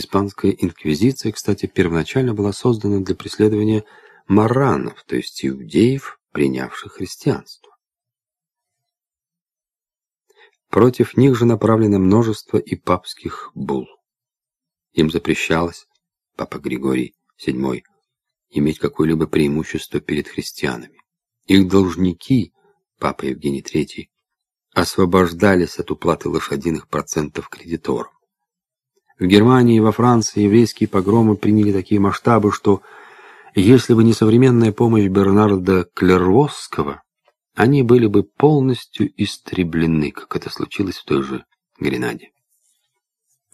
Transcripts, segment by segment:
Испанская инквизиция, кстати, первоначально была создана для преследования маранов, то есть иудеев, принявших христианство. Против них же направлено множество и папских бул. Им запрещалось, папа Григорий VII, иметь какое-либо преимущество перед христианами. Их должники, папа Евгений III, освобождались от уплаты лошадиных процентов кредиторам. В Германии и во Франции еврейские погромы приняли такие масштабы, что если бы не современная помощь Бернарда Клервосского, они были бы полностью истреблены, как это случилось в той же Гренаде.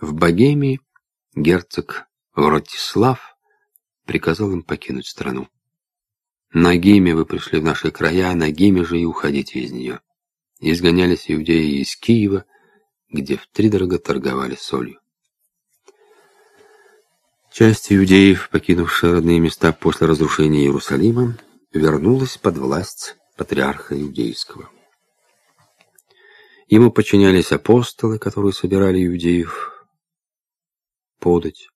В Богемии герцог Вратислав приказал им покинуть страну. На Гиме вы пришли в наши края, на Гиме же и уходите из нее. Изгонялись иудеи из Киева, где втридорого торговали солью. Часть иудеев, покинувшая родные места после разрушения Иерусалима, вернулась под власть патриарха иудейского. Ему подчинялись апостолы, которые собирали иудеев подать.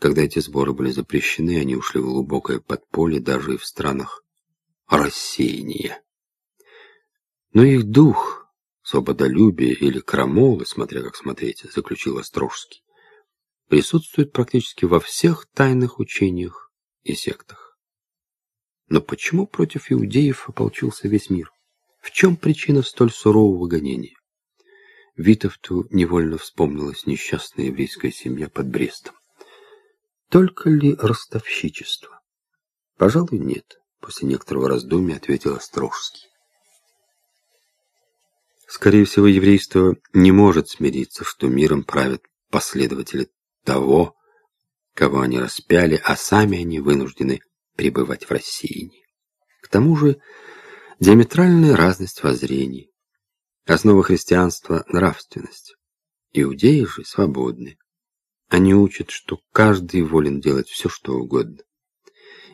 Когда эти сборы были запрещены, они ушли в глубокое подполье даже и в странах рассеяния. Но их дух, свободолюбие или крамолы, смотря как смотреть, заключил Острожский, присутствует практически во всех тайных учениях и сектах. Но почему против иудеев ополчился весь мир? В чем причина столь сурового гонения? Витовту невольно вспомнилась несчастная еврейская семья под Брестом. Только ли ростовщичество? Пожалуй, нет, после некоторого раздумья ответил Острожский. Скорее всего, еврейство не может смириться, что миром правят последователи того, кого они распяли, а сами они вынуждены пребывать в рассеянии. К тому же диаметральная разность воззрений. Основа христианства – нравственность. Иудеи же свободны. Они учат, что каждый волен делать все, что угодно.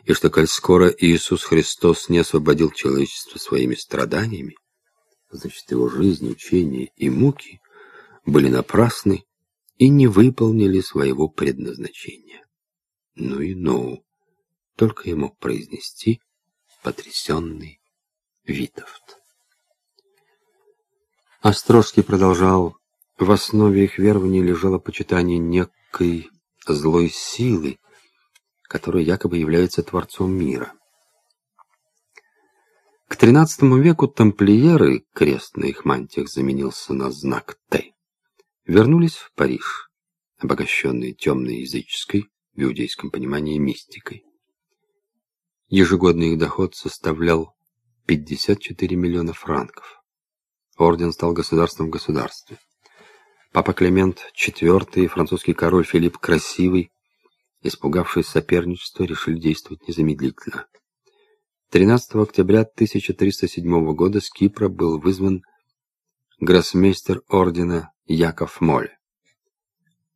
И что, коль скоро Иисус Христос не освободил человечество своими страданиями, значит, его жизнь, учение и муки были напрасны и не выполнили своего предназначения. Ну и ну, только и мог произнести потрясенный Витовт. Острожский продолжал, в основе их верования лежало почитание некой злой силы, которая якобы является Творцом мира. К XIII веку тамплиеры, крест на их мантиях заменился на знак Т, вернулись в Париж, обогащенные темной языческой, в иудейском понимании, мистикой. Ежегодный их доход составлял 54 миллиона франков. Орден стал государством в государстве. Папа Климент IV и французский король Филипп Красивый, испугавшись соперничества, решили действовать незамедлительно. 13 октября 1307 года с Кипра был вызван гроссмейстер ордена Яков Моль.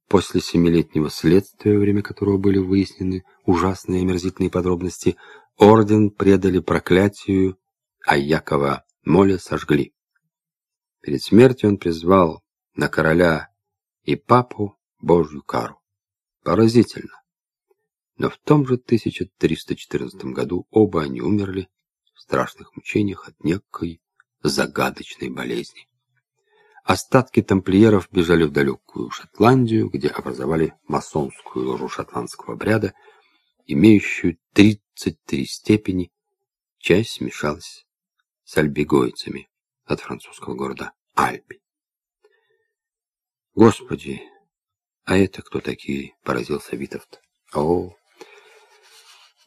После семилетнего следствия, во время которого были выяснены ужасные омерзительные подробности, орден предали проклятию, а Якова Моля сожгли. Перед смертью он призвал на короля и папу Божью кару. Поразительно. Но в том же 1314 году оба они умерли в страшных мучениях от некой загадочной болезни. Остатки тамплиеров бежали в далекую Шотландию, где образовали масонскую ложу шотландского обряда, имеющую 33 степени. Часть смешалась с альбигойцами от французского города Альби. «Господи, а это кто такие?» — поразился Витовт. «О,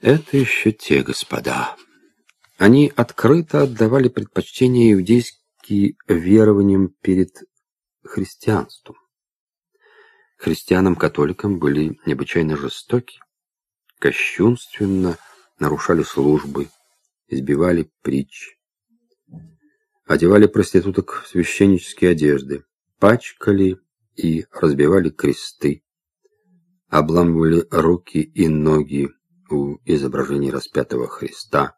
это еще те господа. Они открыто отдавали предпочтение иудейским и верованиям перед христианством. Христианам-католикам были необычайно жестоки, кощунственно нарушали службы, избивали притч, одевали проституток в священнические одежды, пачкали и разбивали кресты, обламывали руки и ноги у изображений распятого Христа.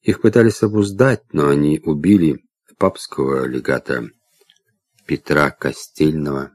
Их пытались обуздать, но они убили папского легата Петра Костельного